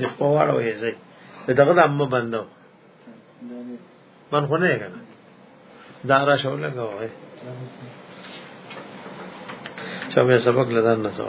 د پواړو یې زی دغه د امه بندو من خو نه کنه دا را شو لګاوه چې مې سبق لدان نه څو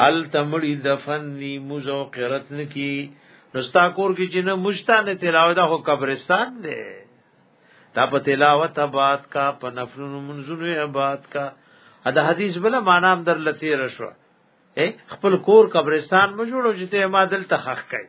هل تمړي دفن ني مزو قرت نکي نستا کور کې چې نه مشتا نه تلاوت هو قبرستان دی دا په تلاوت آباد کا په نفلونو منځونو آباد کا دا حدیث بل معنا هم در لتی رشوه خپل کور قبرستان مو جوړو چې ته ما دل تخخ کړي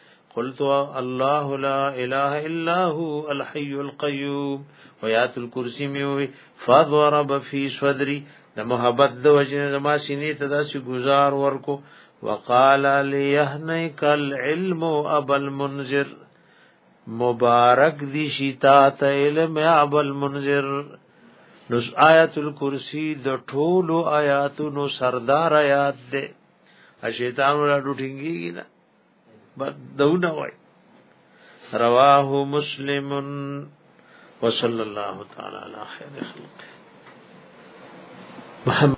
قلت الله لا اله الا هو الحي القيوم ويات الكرسي ميوي فضرب في صدري د محبت د وجنه زما سینې ته داسې گزار ورکو وقال ليهنيك العلم ابا المنذر مبارک دی شتا ته علم ابا المنذر نس آیت الکرسی د ټولو آیاتونو سردار آیات ده اشیطان ولا ډوټینګی نه بدونه وای رواه مسلم وصلی الله تعالی علی خیر خلق محمد